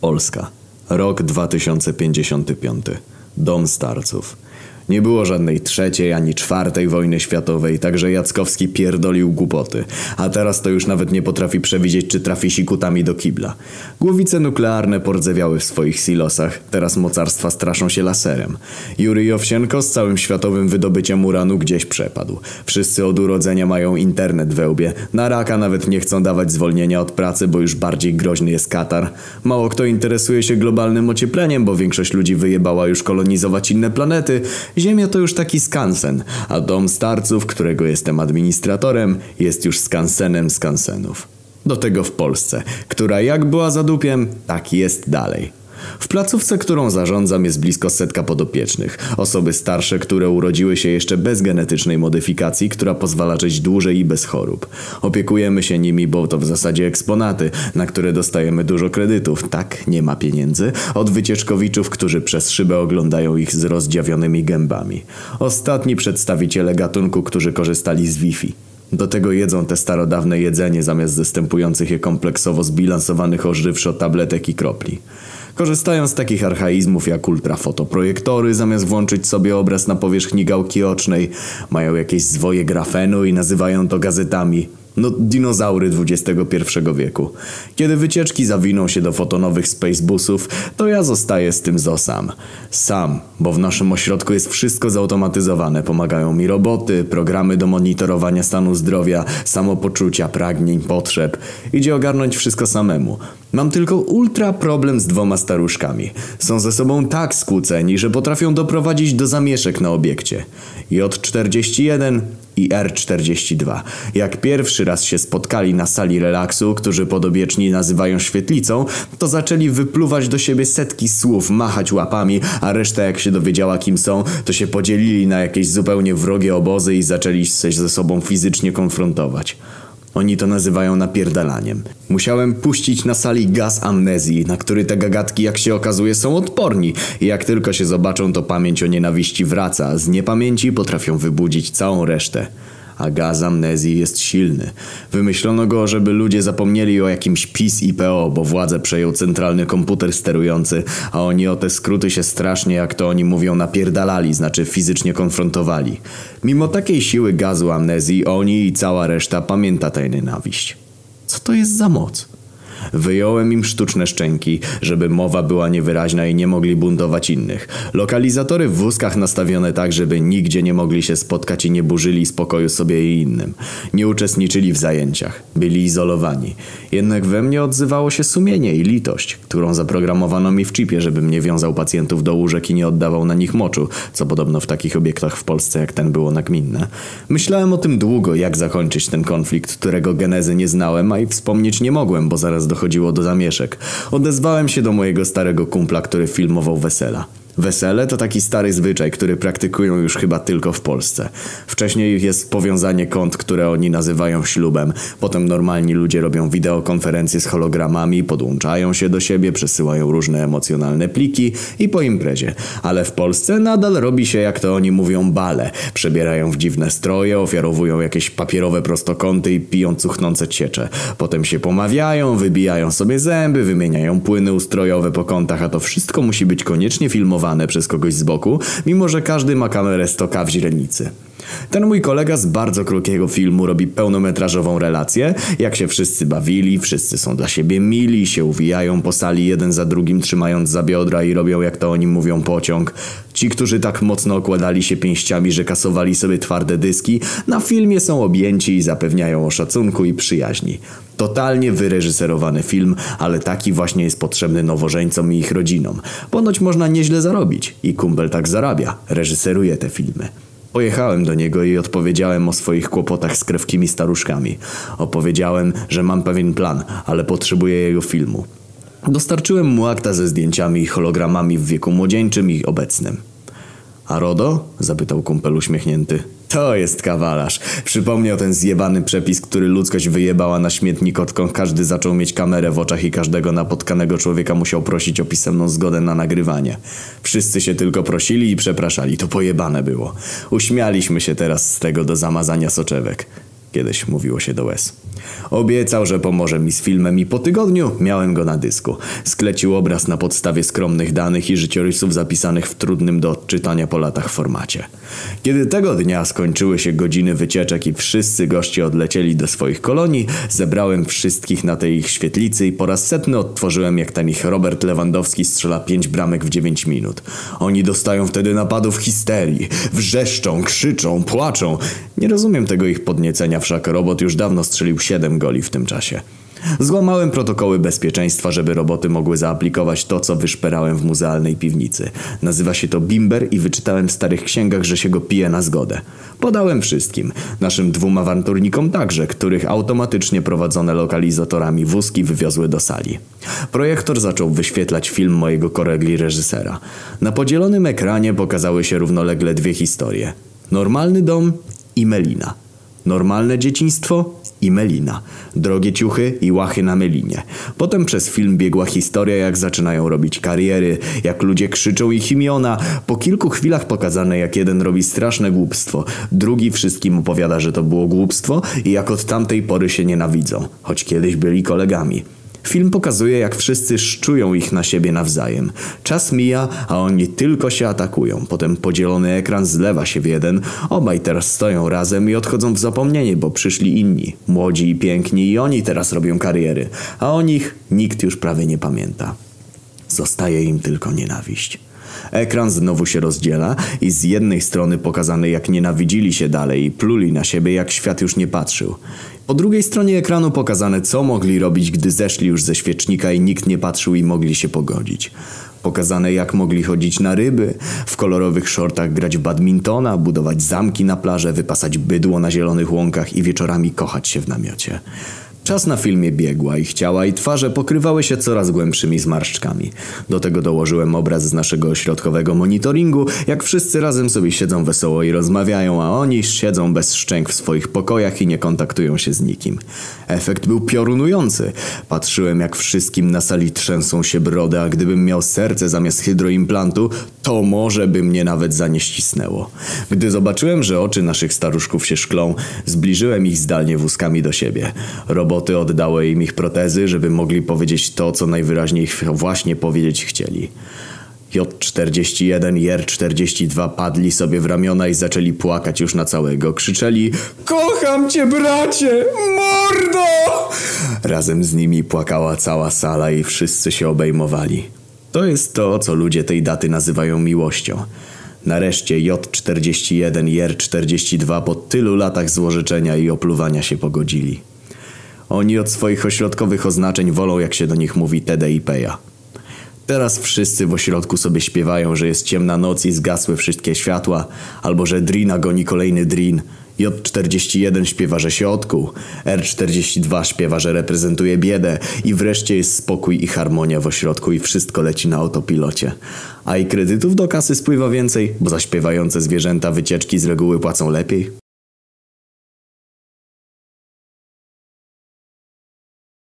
Polska. Rok 2055. Dom starców. Nie było żadnej trzeciej ani czwartej wojny światowej, także Jackowski pierdolił głupoty. A teraz to już nawet nie potrafi przewidzieć, czy trafi sikutami do kibla. Głowice nuklearne pordzewiały w swoich silosach, teraz mocarstwa straszą się laserem. Jurij Owsienko z całym światowym wydobyciem uranu gdzieś przepadł. Wszyscy od urodzenia mają internet we łbie. Na raka nawet nie chcą dawać zwolnienia od pracy, bo już bardziej groźny jest Katar. Mało kto interesuje się globalnym ociepleniem, bo większość ludzi wyjebała już kolonizować inne planety. Ziemia to już taki skansen, a dom starców, którego jestem administratorem, jest już skansenem skansenów. Do tego w Polsce, która jak była zadupiem, tak jest dalej. W placówce, którą zarządzam jest blisko setka podopiecznych. Osoby starsze, które urodziły się jeszcze bez genetycznej modyfikacji, która pozwala żyć dłużej i bez chorób. Opiekujemy się nimi, bo to w zasadzie eksponaty, na które dostajemy dużo kredytów. Tak, nie ma pieniędzy. Od wycieczkowiczów, którzy przez szybę oglądają ich z rozdziawionymi gębami. Ostatni przedstawiciele gatunku, którzy korzystali z Wi-Fi. Do tego jedzą te starodawne jedzenie zamiast zastępujących je kompleksowo zbilansowanych ożywczo tabletek i kropli. Korzystają z takich archaizmów jak ultrafotoprojektory, zamiast włączyć sobie obraz na powierzchni gałki ocznej. Mają jakieś zwoje grafenu i nazywają to gazetami. No, dinozaury XXI wieku. Kiedy wycieczki zawiną się do fotonowych spacebusów, to ja zostaję z tym zo sam. Sam, bo w naszym ośrodku jest wszystko zautomatyzowane. Pomagają mi roboty, programy do monitorowania stanu zdrowia, samopoczucia, pragnień, potrzeb. Idzie ogarnąć wszystko samemu. Mam tylko ultra problem z dwoma staruszkami. Są ze sobą tak skłóceni, że potrafią doprowadzić do zamieszek na obiekcie. J41 i R42. Jak pierwszy raz się spotkali na sali relaksu, którzy podobieczni nazywają świetlicą, to zaczęli wypluwać do siebie setki słów, machać łapami, a reszta jak się dowiedziała kim są, to się podzielili na jakieś zupełnie wrogie obozy i zaczęli się ze sobą fizycznie konfrontować. Oni to nazywają napierdalaniem. Musiałem puścić na sali gaz amnezji, na który te gagatki, jak się okazuje, są odporni. I jak tylko się zobaczą, to pamięć o nienawiści wraca, z niepamięci potrafią wybudzić całą resztę a gaz amnezji jest silny. Wymyślono go, żeby ludzie zapomnieli o jakimś PiS i PO, bo władzę przejął centralny komputer sterujący, a oni o te skróty się strasznie, jak to oni mówią, napierdalali, znaczy fizycznie konfrontowali. Mimo takiej siły gazu amnezji, oni i cała reszta pamięta tę nienawiść. Co to jest za moc? Wyjąłem im sztuczne szczęki, żeby mowa była niewyraźna i nie mogli buntować innych. Lokalizatory w wózkach nastawione tak, żeby nigdzie nie mogli się spotkać i nie burzyli spokoju sobie i innym. Nie uczestniczyli w zajęciach. Byli izolowani. Jednak we mnie odzywało się sumienie i litość, którą zaprogramowano mi w chipie, żebym nie wiązał pacjentów do łóżek i nie oddawał na nich moczu, co podobno w takich obiektach w Polsce jak ten było nagminne. Myślałem o tym długo, jak zakończyć ten konflikt, którego genezy nie znałem, a i wspomnieć nie mogłem, bo zaraz dochodziło do zamieszek. Odezwałem się do mojego starego kumpla, który filmował wesela. Wesele to taki stary zwyczaj, który praktykują już chyba tylko w Polsce. Wcześniej jest powiązanie kont, które oni nazywają ślubem. Potem normalni ludzie robią wideokonferencje z hologramami, podłączają się do siebie, przesyłają różne emocjonalne pliki i po imprezie. Ale w Polsce nadal robi się jak to oni mówią bale. Przebierają w dziwne stroje, ofiarowują jakieś papierowe prostokąty i piją cuchnące ciecze. Potem się pomawiają, wybijają sobie zęby, wymieniają płyny ustrojowe po kątach, a to wszystko musi być koniecznie filmowane przez kogoś z boku, mimo że każdy ma kamerę stoka w źrenicy. Ten mój kolega z bardzo krótkiego filmu robi pełnometrażową relację, jak się wszyscy bawili, wszyscy są dla siebie mili, się uwijają po sali jeden za drugim trzymając za biodra i robią jak to oni mówią pociąg. Ci, którzy tak mocno okładali się pięściami, że kasowali sobie twarde dyski, na filmie są objęci i zapewniają o szacunku i przyjaźni. Totalnie wyreżyserowany film, ale taki właśnie jest potrzebny nowożeńcom i ich rodzinom. Ponoć można nieźle zarobić i kumpel tak zarabia, reżyseruje te filmy. Pojechałem do niego i odpowiedziałem o swoich kłopotach z krewkimi staruszkami. Opowiedziałem, że mam pewien plan, ale potrzebuję jego filmu. Dostarczyłem mu akta ze zdjęciami i hologramami w wieku młodzieńczym i obecnym. A RODO? zapytał kumpel uśmiechnięty. To jest kawalarz. Przypomniał ten zjebany przepis, który ludzkość wyjebała na śmietnik, odkąd każdy zaczął mieć kamerę w oczach i każdego napotkanego człowieka musiał prosić o pisemną zgodę na nagrywanie. Wszyscy się tylko prosili i przepraszali. To pojebane było. Uśmialiśmy się teraz z tego do zamazania soczewek. Kiedyś mówiło się do łez. Obiecał, że pomoże mi z filmem i po tygodniu miałem go na dysku. Sklecił obraz na podstawie skromnych danych i życiorysów zapisanych w trudnym do odczytania po latach formacie. Kiedy tego dnia skończyły się godziny wycieczek i wszyscy goście odlecieli do swoich kolonii, zebrałem wszystkich na tej ich świetlicy i po raz setny odtworzyłem jak ten ich Robert Lewandowski strzela pięć bramek w 9 minut. Oni dostają wtedy napadów histerii, wrzeszczą, krzyczą, płaczą. Nie rozumiem tego ich podniecenia, wszak robot już dawno strzelił 7 goli w tym czasie. Złamałem protokoły bezpieczeństwa, żeby roboty mogły zaaplikować to, co wyszperałem w muzealnej piwnicy. Nazywa się to bimber i wyczytałem w starych księgach, że się go pije na zgodę. Podałem wszystkim. Naszym dwóm awanturnikom także, których automatycznie prowadzone lokalizatorami wózki wywiozły do sali. Projektor zaczął wyświetlać film mojego koregli reżysera. Na podzielonym ekranie pokazały się równolegle dwie historie. Normalny dom i Melina. Normalne dzieciństwo i Melina. Drogie ciuchy i łachy na Melinie. Potem przez film biegła historia, jak zaczynają robić kariery, jak ludzie krzyczą ich imiona. Po kilku chwilach pokazane, jak jeden robi straszne głupstwo, drugi wszystkim opowiada, że to było głupstwo i jak od tamtej pory się nienawidzą, choć kiedyś byli kolegami. Film pokazuje, jak wszyscy szczują ich na siebie nawzajem. Czas mija, a oni tylko się atakują. Potem podzielony ekran zlewa się w jeden. Obaj teraz stoją razem i odchodzą w zapomnienie, bo przyszli inni. Młodzi i piękni i oni teraz robią kariery. A o nich nikt już prawie nie pamięta. Zostaje im tylko nienawiść. Ekran znowu się rozdziela i z jednej strony pokazane jak nienawidzili się dalej i pluli na siebie jak świat już nie patrzył. Po drugiej stronie ekranu pokazane co mogli robić, gdy zeszli już ze świecznika i nikt nie patrzył i mogli się pogodzić. Pokazane jak mogli chodzić na ryby, w kolorowych shortach grać w badmintona, budować zamki na plażę, wypasać bydło na zielonych łąkach i wieczorami kochać się w namiocie. Czas na filmie biegła, ich ciała i twarze pokrywały się coraz głębszymi zmarszczkami. Do tego dołożyłem obraz z naszego ośrodkowego monitoringu, jak wszyscy razem sobie siedzą wesoło i rozmawiają, a oni siedzą bez szczęk w swoich pokojach i nie kontaktują się z nikim. Efekt był piorunujący. Patrzyłem jak wszystkim na sali trzęsą się brody, a gdybym miał serce zamiast hydroimplantu, to może by mnie nawet zanieścisnęło. Gdy zobaczyłem, że oczy naszych staruszków się szklą, zbliżyłem ich zdalnie wózkami do siebie. Robot roboty oddały im ich protezy, żeby mogli powiedzieć to, co najwyraźniej właśnie powiedzieć chcieli. J41 i R42 padli sobie w ramiona i zaczęli płakać już na całego. Krzyczeli Kocham cię bracie! Mordo! Razem z nimi płakała cała sala i wszyscy się obejmowali. To jest to, co ludzie tej daty nazywają miłością. Nareszcie J41 i R42 po tylu latach złożyczenia i opluwania się pogodzili. Oni od swoich ośrodkowych oznaczeń wolą, jak się do nich mówi TD i Peja. Teraz wszyscy w ośrodku sobie śpiewają, że jest ciemna noc i zgasły wszystkie światła, albo że Drina goni kolejny Drin. J41 śpiewa, że się odkuł, R42 śpiewa, że reprezentuje biedę i wreszcie jest spokój i harmonia w ośrodku i wszystko leci na autopilocie. A i kredytów do kasy spływa więcej, bo za śpiewające zwierzęta wycieczki z reguły płacą lepiej.